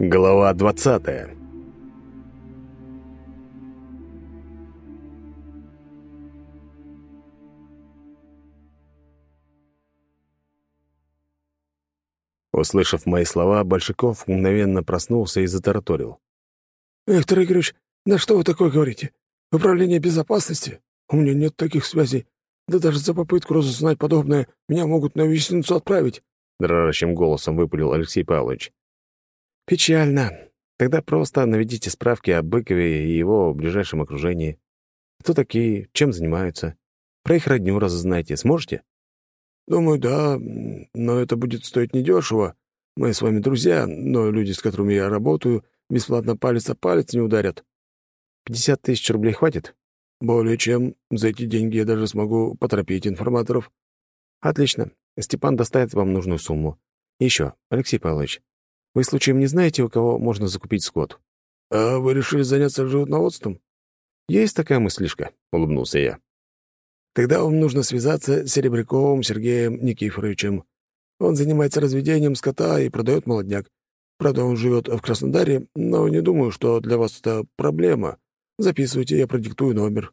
Глава двадцатая Услышав мои слова, Большаков мгновенно проснулся и затараторил. «Виктор Игоревич, да что вы такое говорите? Управление безопасности? У меня нет таких связей. Да даже за попытку разузнать подобное меня могут на виселицу отправить», — дрожащим голосом выпалил Алексей Павлович. «Печально. Тогда просто наведите справки о Быкове и его ближайшем окружении. Кто такие, чем занимаются? Про их родню разузнайте. Сможете?» «Думаю, да, но это будет стоить недешево. Мы с вами друзья, но люди, с которыми я работаю, бесплатно палец о палец не ударят». «Пятьдесят тысяч рублей хватит?» «Более чем. За эти деньги я даже смогу поторопить информаторов». «Отлично. Степан доставит вам нужную сумму. Еще, Алексей Павлович, вы случаем не знаете, у кого можно закупить скот?» «А вы решили заняться животноводством?» «Есть такая мыслишка», — улыбнулся я. Тогда вам нужно связаться с Серебряковым Сергеем Никифоровичем. Он занимается разведением скота и продает молодняк. Правда, он живет в Краснодаре, но не думаю, что для вас это проблема. Записывайте, я продиктую номер».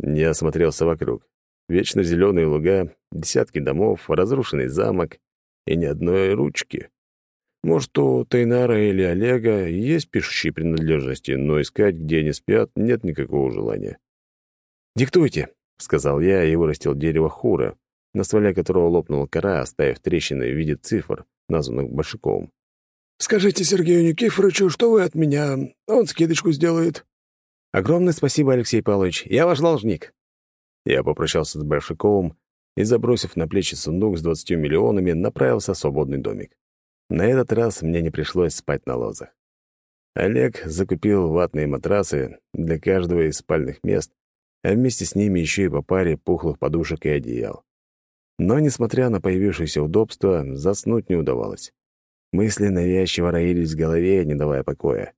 Я осмотрелся вокруг. Вечно зеленые луга, десятки домов, разрушенный замок и ни одной ручки. Может, у Тайнара или Олега есть пишущие принадлежности, но искать, где они спят, нет никакого желания. «Диктуйте», — сказал я и вырастил дерево хура, на стволе которого лопнула кора, оставив трещины в виде цифр, названных Большаковым. «Скажите Сергею Никифоровичу, что вы от меня. Он скидочку сделает». «Огромное спасибо, Алексей Павлович. Я ваш должник». Я попрощался с Большаковым и, забросив на плечи сундук с двадцатью миллионами, направился в свободный домик. На этот раз мне не пришлось спать на лозах. Олег закупил ватные матрасы для каждого из спальных мест а вместе с ними еще и по паре пухлых подушек и одеял. Но, несмотря на появившееся удобство, заснуть не удавалось. Мысли навязчиво роились в голове, не давая покоя.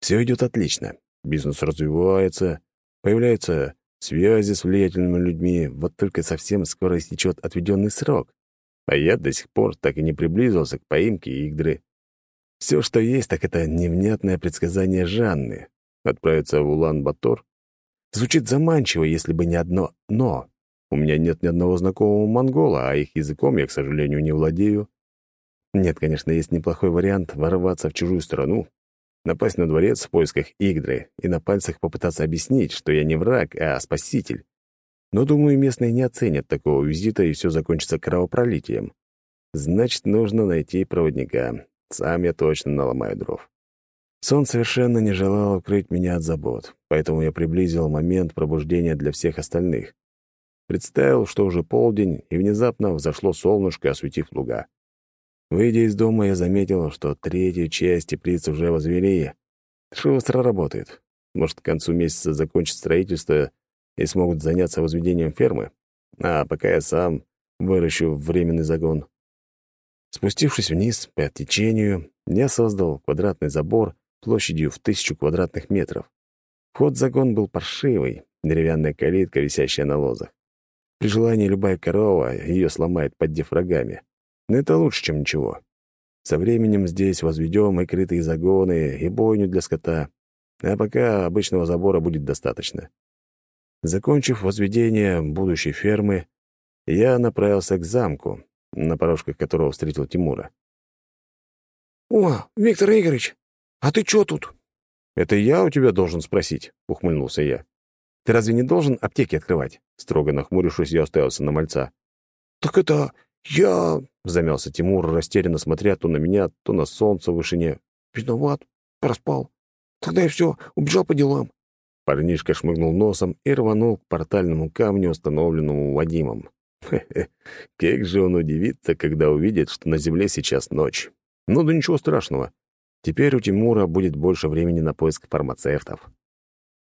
Все идет отлично. Бизнес развивается, появляются связи с влиятельными людьми, вот только совсем скоро истечет отведенный срок. А я до сих пор так и не приблизился к поимке Игдры. Все, что есть, так это невнятное предсказание Жанны. Отправиться в Улан-Батор Звучит заманчиво, если бы не одно «но». У меня нет ни одного знакомого монгола, а их языком я, к сожалению, не владею. Нет, конечно, есть неплохой вариант ворваться в чужую страну, напасть на дворец в поисках Игдры и на пальцах попытаться объяснить, что я не враг, а спаситель. Но, думаю, местные не оценят такого визита, и все закончится кровопролитием. Значит, нужно найти проводника. Сам я точно наломаю дров. Сон совершенно не желал укрыть меня от забот, поэтому я приблизил момент пробуждения для всех остальных. Представил, что уже полдень, и внезапно взошло солнышко, осветив луга. Выйдя из дома, я заметил, что третью часть теплиц уже возвели. Шустро работает. Может, к концу месяца закончат строительство и смогут заняться возведением фермы, а пока я сам выращу временный загон. Спустившись вниз по течению, я создал квадратный забор площадью в тысячу квадратных метров. Вход в загон был паршивый, деревянная калитка, висящая на лозах. При желании любая корова ее сломает, поддев рогами. Но это лучше, чем ничего. Со временем здесь возведем и крытые загоны, и бойню для скота. А пока обычного забора будет достаточно. Закончив возведение будущей фермы, я направился к замку, на порожках которого встретил Тимура. «О, Виктор Игоревич, «А ты чё тут?» «Это я у тебя должен спросить», — ухмыльнулся я. «Ты разве не должен аптеки открывать?» Строго нахмурившись, я уставился на мальца. «Так это я...» — замялся Тимур, растерянно смотря то на меня, то на солнце в вышине. «Виноват, проспал. Тогда я все, убежал по делам». Парнишка шмыгнул носом и рванул к портальному камню, установленному Вадимом. Хе-хе, как же он удивится, когда увидит, что на земле сейчас ночь. Ну да ничего страшного. Теперь у Тимура будет больше времени на поиск фармацевтов.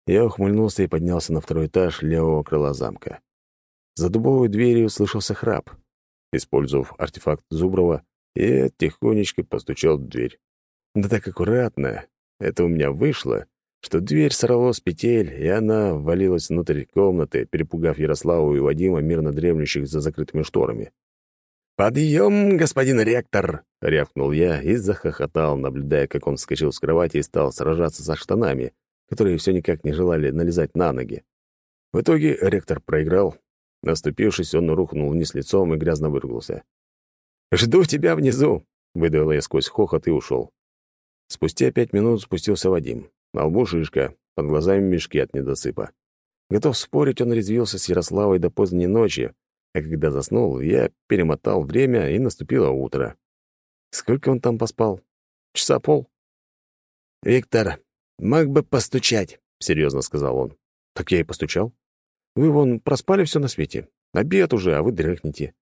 Я ухмыльнулся и поднялся на второй этаж левого крыла замка. За дубовой дверью слышался храп. Использовав артефакт Зуброва, я тихонечко постучал в дверь. Да так аккуратно, это у меня вышло, что дверь сорвало с петель, и она ввалилась внутрь комнаты, перепугав Ярославу и Вадима, мирно дремлющих за закрытыми шторами. «Подъем, господин ректор!» — рявкнул я и захохотал, наблюдая, как он вскочил с кровати и стал сражаться со штанами, которые все никак не желали налезать на ноги. В итоге ректор проиграл. Наступившись, он рухнул вниз лицом и грязно выругался. «Жду тебя внизу!» — выдавил я сквозь хохот и ушел. Спустя пять минут спустился Вадим. На лбу шишка, под глазами мешки от недосыпа. Готов спорить, он резвился с Ярославой до поздней ночи, а когда заснул, я перемотал время, и наступило утро. Сколько он там поспал? Часа пол? «Виктор, мог бы постучать», — серьезно сказал он. «Так я и постучал. Вы вон проспали все на свете. Обед уже, а вы дрыхнете.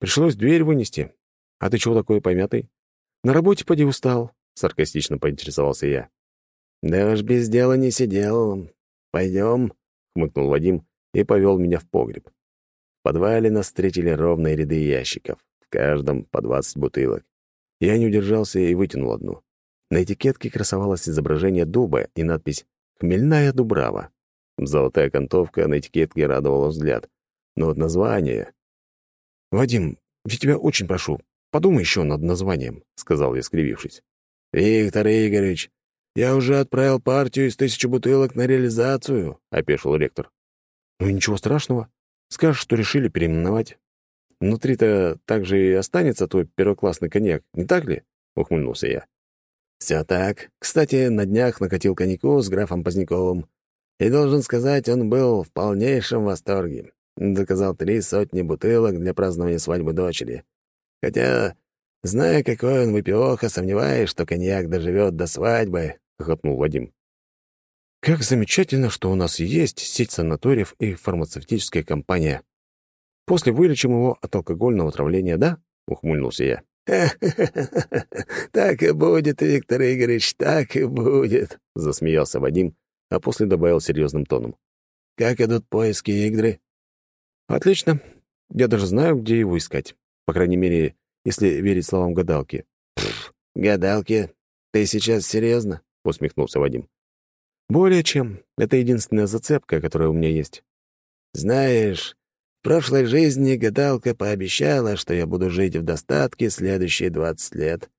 Пришлось дверь вынести. А ты чего такой помятый? На работе поди устал», — саркастично поинтересовался я. «Да уж без дела не сидел. Пойдем», — хмыкнул Вадим и повел меня в погреб. В подвале нас встретили ровные ряды ящиков, в каждом по 20 бутылок. Я не удержался и вытянул одну. На этикетке красовалось изображение дуба и надпись «Хмельная дубрава». Золотая окантовка на этикетке радовала взгляд. Но вот название... «Вадим, я тебя очень прошу, подумай еще над названием», — сказал я, скривившись. «Виктор Игоревич, я уже отправил партию из тысячи бутылок на реализацию», — опешил ректор. «Ну ничего страшного. Скажешь, что решили переименовать. Внутри-то также и останется твой первоклассный коньяк, не так ли?» — ухмыльнулся я. «Все так. Кстати, на днях накатил коньяку с графом Поздняковым. И, должен сказать, он был в полнейшем восторге. Заказал три сотни бутылок для празднования свадьбы дочери. Хотя, зная, какой он выпивоха, сомневаюсь, что коньяк доживет до свадьбы», — хохотнул Вадим. Как замечательно, что у нас есть сеть санаториев и фармацевтическая компания. После вылечим его от алкогольного отравления, да? Ухмыльнулся я. «Так и будет, Виктор Игоревич, так и будет», — засмеялся Вадим, а после добавил серьезным тоном. «Как идут поиски Игдры?» «Отлично. Я даже знаю, где его искать. По крайней мере, если верить словам гадалки». «Гадалки? Ты сейчас серьезно? Усмехнулся Вадим. Более чем. Это единственная зацепка, которая у меня есть. Знаешь, в прошлой жизни гадалка пообещала, что я буду жить в достатке следующие двадцать лет.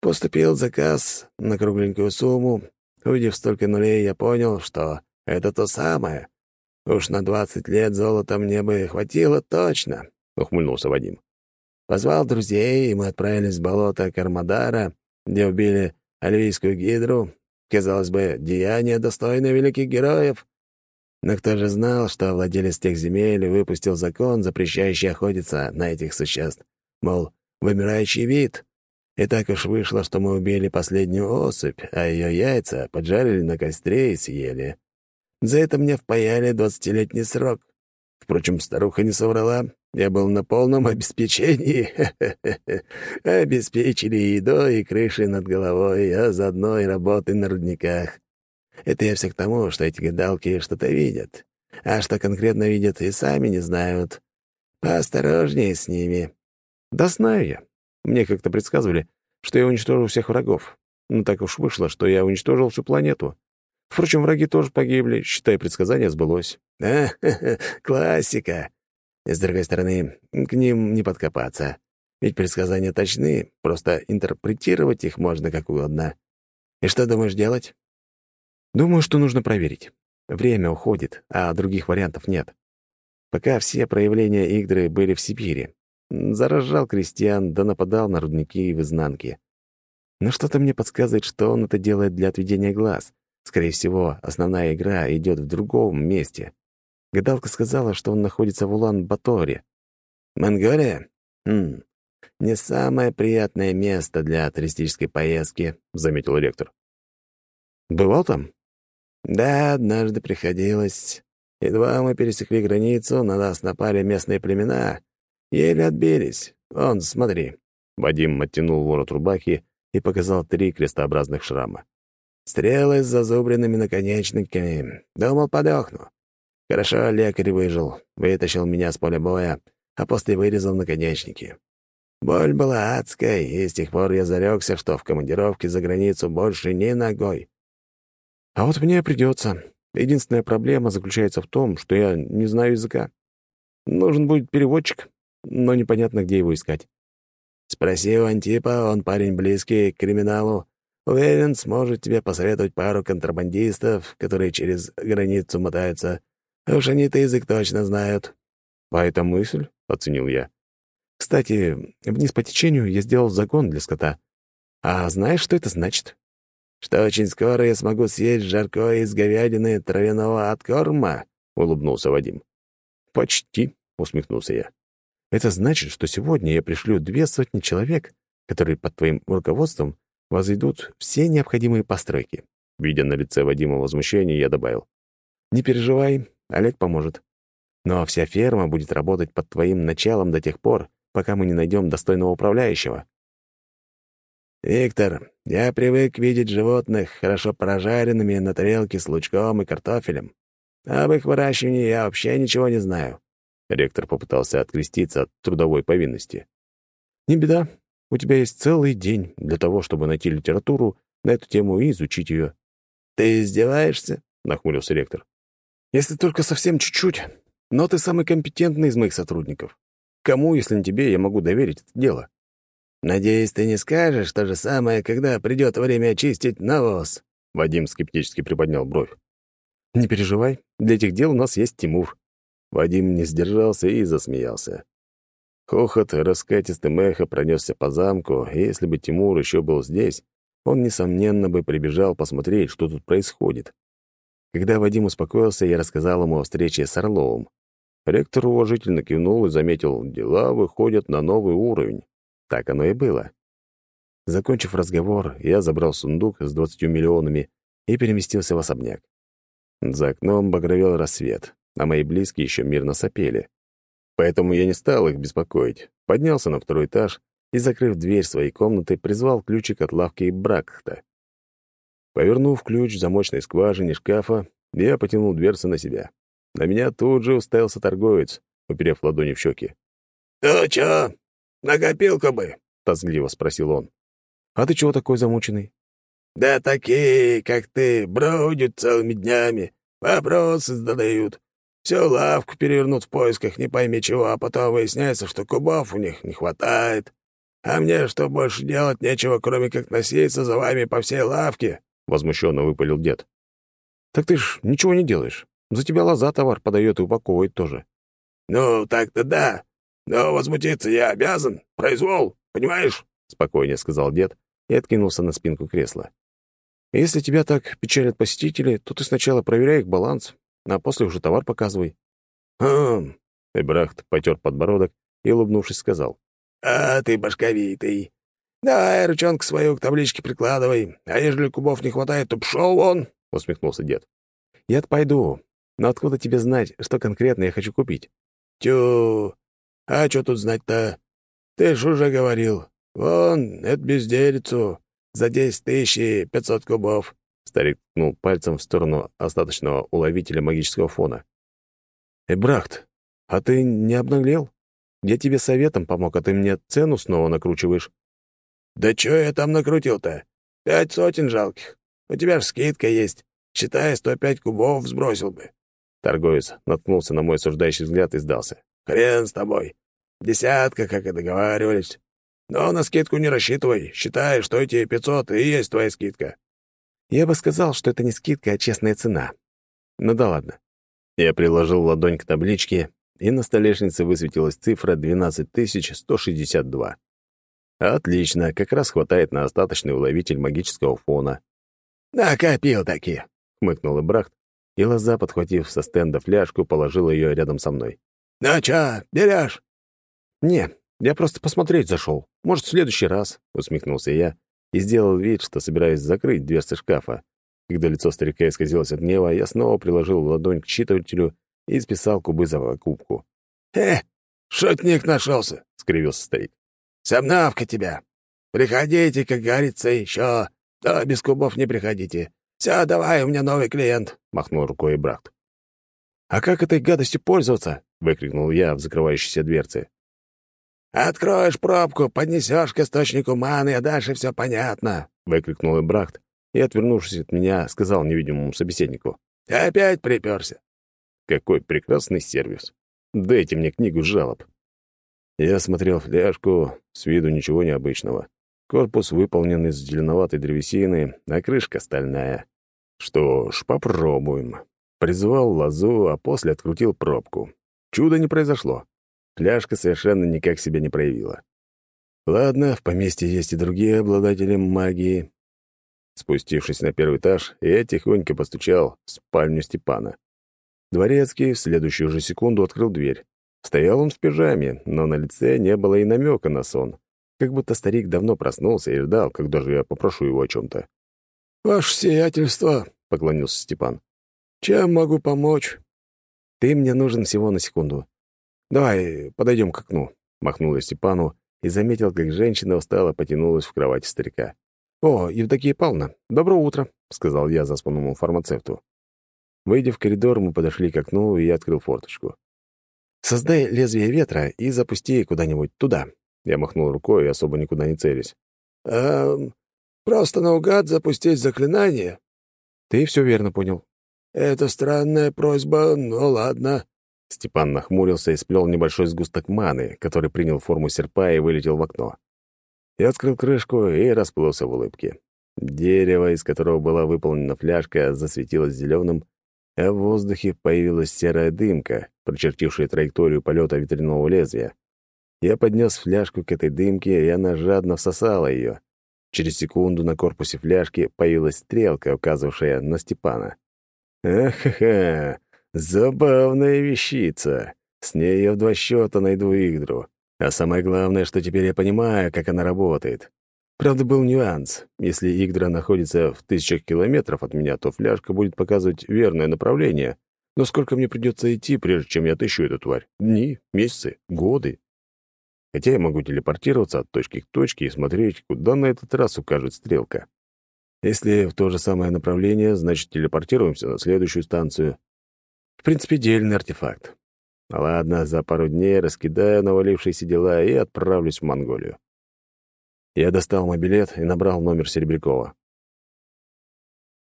Поступил заказ на кругленькую сумму. Увидев столько нулей, я понял, что это то самое. Уж на двадцать лет золота мне бы хватило точно, — ухмыльнулся Вадим. Позвал друзей, и мы отправились в болото Кармадара, где убили альвийскую гидру, Казалось бы, деяние, достойное великих героев. Но кто же знал, что владелец тех земель выпустил закон, запрещающий охотиться на этих существ? Мол, вымирающий вид. И так уж вышло, что мы убили последнюю особь, а ее яйца поджарили на костре и съели. За это мне впаяли двадцатилетний срок. Впрочем, старуха не соврала. Я был на полном обеспечении. Обеспечили едой и крышей над головой, а заодно и работой на рудниках. Это я все к тому, что эти гадалки что-то видят. А что конкретно видят, и сами не знают. Поосторожнее с ними. Да знаю я. Мне как-то предсказывали, что я уничтожу всех врагов. Ну так уж вышло, что я уничтожил всю планету. Впрочем, враги тоже погибли, считай, предсказание сбылось. А, классика. С другой стороны, к ним не подкопаться. Ведь предсказания точны, просто интерпретировать их можно как угодно. И что думаешь делать? Думаю, что нужно проверить. Время уходит, а других вариантов нет. Пока все проявления Игдры были в Сибири. Заражал крестьян, да нападал на рудники в изнанке. Но что-то мне подсказывает, что он это делает для отведения глаз. Скорее всего, основная игра идет в другом месте. Гадалка сказала, что он находится в Улан-Баторе. «Монголия? Хм, не самое приятное место для туристической поездки», — заметил ректор. «Бывал там?» «Да, однажды приходилось. Едва мы пересекли границу, на нас напали местные племена. Еле отбились. Вон, смотри». Вадим оттянул ворот рубахи и показал три крестообразных шрама. Стрелы с зазубренными наконечниками. Думал, подохну. Хорошо, лекарь выжил, вытащил меня с поля боя, а после вырезал наконечники. Боль была адская, и с тех пор я зарекся, что в командировке за границу больше ни ногой. А вот мне придется. Единственная проблема заключается в том, что я не знаю языка. Нужен будет переводчик, но непонятно, где его искать. Спроси у Антипа, он парень близкий к криминалу. Уверен, сможет тебе посоветовать пару контрабандистов, которые через границу мотаются. Уж они-то язык точно знают». «А это мысль?» — оценил я. «Кстати, вниз по течению я сделал загон для скота. А знаешь, что это значит?» «Что очень скоро я смогу съесть жаркое из говядины травяного откорма», — улыбнулся Вадим. «Почти», — усмехнулся я. «Это значит, что сегодня я пришлю две сотни человек, которые под твоим руководством возведут все необходимые постройки». Видя на лице Вадима возмущение, я добавил. «Не переживай, Олег поможет. Но вся ферма будет работать под твоим началом до тех пор, пока мы не найдем достойного управляющего». «Виктор, я привык видеть животных хорошо прожаренными на тарелке с лучком и картофелем. Об их выращивании я вообще ничего не знаю». Ректор попытался откреститься от трудовой повинности. «Не беда. У тебя есть целый день для того, чтобы найти литературу на эту тему и изучить ее». «Ты издеваешься?» — нахмурился ректор. «Если только совсем чуть-чуть. Но ты самый компетентный из моих сотрудников. Кому, если не тебе, я могу доверить это дело?» «Надеюсь, ты не скажешь то же самое, когда придет время очистить навоз?» Вадим скептически приподнял бровь. «Не переживай, для этих дел у нас есть Тимур». Вадим не сдержался и засмеялся. Хохот раскатистым эхо пронесся по замку, и если бы Тимур еще был здесь, он, несомненно, бы прибежал посмотреть, что тут происходит. Когда Вадим успокоился, я рассказал ему о встрече с Орловым. Ректор уважительно кивнул и заметил, дела выходят на новый уровень. Так оно и было. Закончив разговор, я забрал сундук с двадцатью миллионами и переместился в особняк. За окном багровел рассвет, а мои близкие еще мирно сопели. Поэтому я не стал их беспокоить. Поднялся на второй этаж и, закрыв дверь своей комнаты, призвал ключик от лавки Бракхта. Повернув ключ в замочной скважине шкафа, я потянул дверцы на себя. На меня тут же уставился торговец, уперев ладони в щеки. «Ну чё, на бы?» — тазгливо спросил он. «А ты чего такой замученный?» «Да такие, как ты, бродят целыми днями, вопросы задают. Всю лавку перевернут в поисках не пойми чего, а потом выясняется, что кубов у них не хватает. А мне что, больше делать нечего, кроме как носиться за вами по всей лавке?» — возмущенно выпалил дед. «Так ты ж ничего не делаешь. За тебя лоза товар подает и упаковывает тоже». «Ну, так-то да. «Но возмутиться я обязан. Произвол, понимаешь?» — спокойнее сказал дед и откинулся на спинку кресла. «Если тебя так печалят посетители, то ты сначала проверяй их баланс, а после уже товар показывай». «Хм...» — Эбрахт потер подбородок и, улыбнувшись, сказал. «А ты башковитый. Давай ручонку свою к табличке прикладывай, а ежели кубов не хватает, то пшел вон!» — усмехнулся дед. «Я пойду, но откуда тебе знать, что конкретно я хочу купить?» «Тю, а что тут знать-то? Ты ж уже говорил. Вон, это безделицу. За десять тысяч пятьсот кубов». Старик ткнул пальцем в сторону остаточного уловителя магического фона. «Эбрахт, а ты не обнаглел? Я тебе советом помог, а ты мне цену снова накручиваешь». «Да чё я там накрутил-то? Пять сотен жалких. У тебя ж скидка есть. Считай, сто пять кубов сбросил бы». Торговец наткнулся на мой осуждающий взгляд и сдался. Хрен с тобой. Десятка, как и договаривались. Но на скидку не рассчитывай. Считай, что эти пятьсот и есть твоя скидка». Я бы сказал, что это не скидка, а честная цена. Ну да ладно. Я приложил ладонь к табличке, и на столешнице высветилась цифра 12162. Отлично, как раз хватает на остаточный уловитель магического фона. «Накопил таки», — хмыкнул Ибрахт, и Лоза, подхватив со стенда фляжку, положила ее рядом со мной. «Ну чё, берешь?» «Не, я просто посмотреть зашел. Может, в следующий раз», — усмехнулся я и сделал вид, что собираюсь закрыть дверцы шкафа. Когда лицо старика исказилось от гнева, я снова приложил ладонь к читателю и списал кубы за покупку. «Э, шутник нашелся», — скривился старик. «Сомнавка тебя. Приходите, как говорится, еще. Да без кубов не приходите. Все, давай, у меня новый клиент», — махнул рукой Брахт. «А как этой гадостью пользоваться?» — выкрикнул я в закрывающейся дверце. «Откроешь пробку, поднесешь к источнику маны, а дальше все понятно», — выкрикнул Эбрахт и, отвернувшись от меня, сказал невидимому собеседнику. «Опять приперся». Какой прекрасный сервис. Дайте мне книгу жалоб. Я смотрел фляжку, с виду ничего необычного. Корпус выполнен из зеленоватой древесины, а крышка стальная. Что ж, попробуем. Призвал лозу, а после открутил пробку. Чудо не произошло. Фляжка совершенно никак себя не проявила. Ладно, в поместье есть и другие обладатели магии. Спустившись на первый этаж, я тихонько постучал в спальню Степана. Дворецкий в следующую же секунду открыл дверь. Стоял он в пижаме, но на лице не было и намека на сон. Как будто старик давно проснулся и ждал, когда же я попрошу его о чем-то. «Ваше сиятельство», — поклонился Степан. «Чем могу помочь?» «Ты мне нужен всего на секунду. Давай подойдем к окну», — махнул я Степану и заметил, как женщина устало потянулась в кровати старика. «О, Евдокия Павловна, доброе утро», — сказал я заспанному фармацевту. Выйдя в коридор, мы подошли к окну, и я открыл форточку. «Создай лезвие ветра и запусти куда-нибудь туда». Я махнул рукой, особо никуда не целясь. «Эм, просто наугад запустить заклинание?» «Ты все верно понял». «Это странная просьба, но ладно». Степан нахмурился и сплел небольшой сгусток маны, который принял форму серпа и вылетел в окно. Я открыл крышку и расплылся в улыбке. Дерево, из которого была выполнена фляжка, засветилось зеленым, а в воздухе появилась серая дымка, прочертившая траекторию полета ветряного лезвия. Я поднес фляжку к этой дымке, и она жадно всосала ее. Через секунду на корпусе фляжки появилась стрелка, указывавшая на Степана. «Ах-ха-ха! Забавная вещица! С ней я в два счета найду Игдру. А самое главное, что теперь я понимаю, как она работает. Правда, был нюанс. Если Игдра находится в тысячах километров от меня, то фляжка будет показывать верное направление. Но сколько мне придется идти, прежде чем я отыщу эту тварь? Дни, месяцы, годы. Хотя я могу телепортироваться от точки к точке и смотреть, куда на этот раз укажет стрелка. Если в то же самое направление, значит, телепортируемся на следующую станцию. В принципе, дельный артефакт. Ладно, за пару дней раскидаю навалившиеся дела и отправлюсь в Монголию. Я достал мобилет и набрал номер Серебрякова.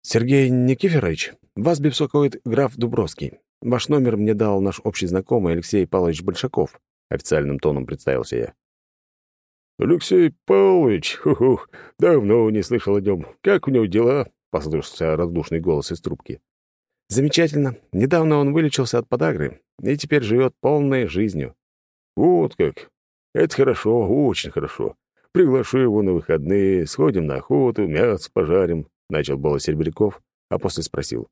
«Сергей Никифорович, вас беспокоит граф Дубровский. Ваш номер мне дал наш общий знакомый Алексей Павлович Большаков», — официальным тоном представился я. «Алексей Павлович, ху-ху, давно не слышал о нем. Как у него дела?» — послышался раздушный голос из трубки. «Замечательно. Недавно он вылечился от подагры и теперь живет полной жизнью». «Вот как. Это хорошо, очень хорошо. Приглашу его на выходные, сходим на охоту, мясо пожарим», — начал было Серебряков, а после спросил.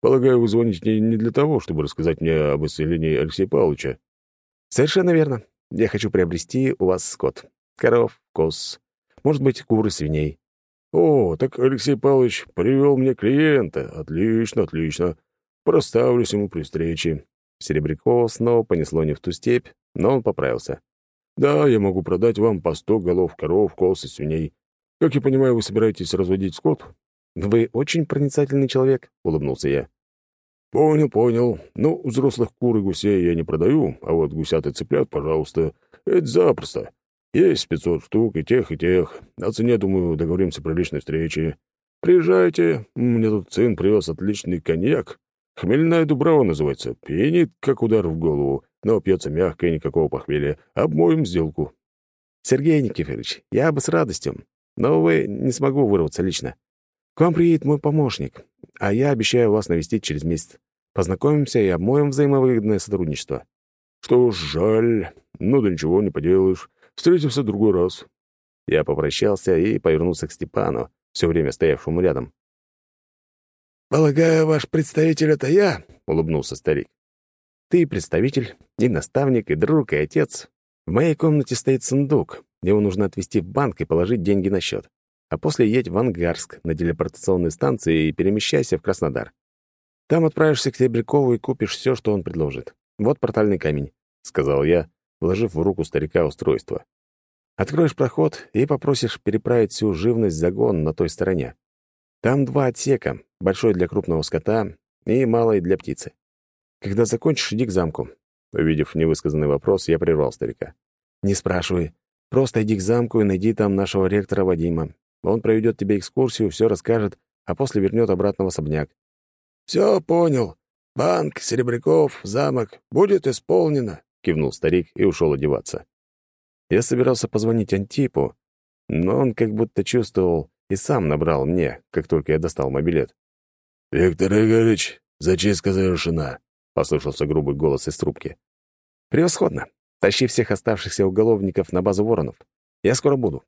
«Полагаю, вы звоните не для того, чтобы рассказать мне об исцелении Алексея Павловича?» «Совершенно верно. Я хочу приобрести у вас скот. Коров, коз, может быть, куры, свиней». «О, так Алексей Павлович привел мне клиента. Отлично, отлично. Проставлюсь ему при встрече». Серебрякова снова понесло не в ту степь, но он поправился. Да, я могу продать вам по сто голов коров, коз и свиней. Как я понимаю, вы собираетесь разводить скот? Вы очень проницательный человек, улыбнулся я. Понял, понял. Ну, взрослых кур и гусей я не продаю, а вот гусят и цыплят, пожалуйста. Это запросто. Есть 500 штук и тех, и тех. О цене, думаю, договоримся при личной встрече. Приезжайте, мне тут сын привез отличный коньяк. Хмельная дубрава называется. Пьянит, как удар в голову но пьется мягко и никакого похмелья. Обмоем сделку». «Сергей Никифорович, я бы с радостью, но, увы, не смогу вырваться лично. К вам приедет мой помощник, а я обещаю вас навестить через месяц. Познакомимся и обмоем взаимовыгодное сотрудничество». «Что ж, жаль. Ну да ничего не поделаешь. Встретимся в другой раз». Я попрощался и повернулся к Степану, все время стоявшему рядом. «Полагаю, ваш представитель — это я?» — улыбнулся старик. Ты представитель, и наставник, и друг, и отец. В моей комнате стоит сундук. Его нужно отвезти в банк и положить деньги на счет. А после едь в Ангарск на телепортационной станции и перемещайся в Краснодар. Там отправишься к Серебрякову и купишь все, что он предложит. Вот портальный камень», — сказал я, вложив в руку старика устройство. «Откроешь проход и попросишь переправить всю живность загон на той стороне. Там два отсека, большой для крупного скота и малый для птицы. Когда закончишь, иди к замку». Увидев невысказанный вопрос, я прервал старика. «Не спрашивай. Просто иди к замку и найди там нашего ректора Вадима. Он проведет тебе экскурсию, все расскажет, а после вернет обратно в особняк». «Все понял. Банк, Серебряков, замок. Будет исполнено», — кивнул старик и ушел одеваться. Я собирался позвонить Антипу, но он как будто чувствовал и сам набрал мне, как только я достал мобилет. «Виктор Игоревич, зачистка завершена», — послышался грубый голос из трубки. «Превосходно. Тащи всех оставшихся уголовников на базу воронов. Я скоро буду.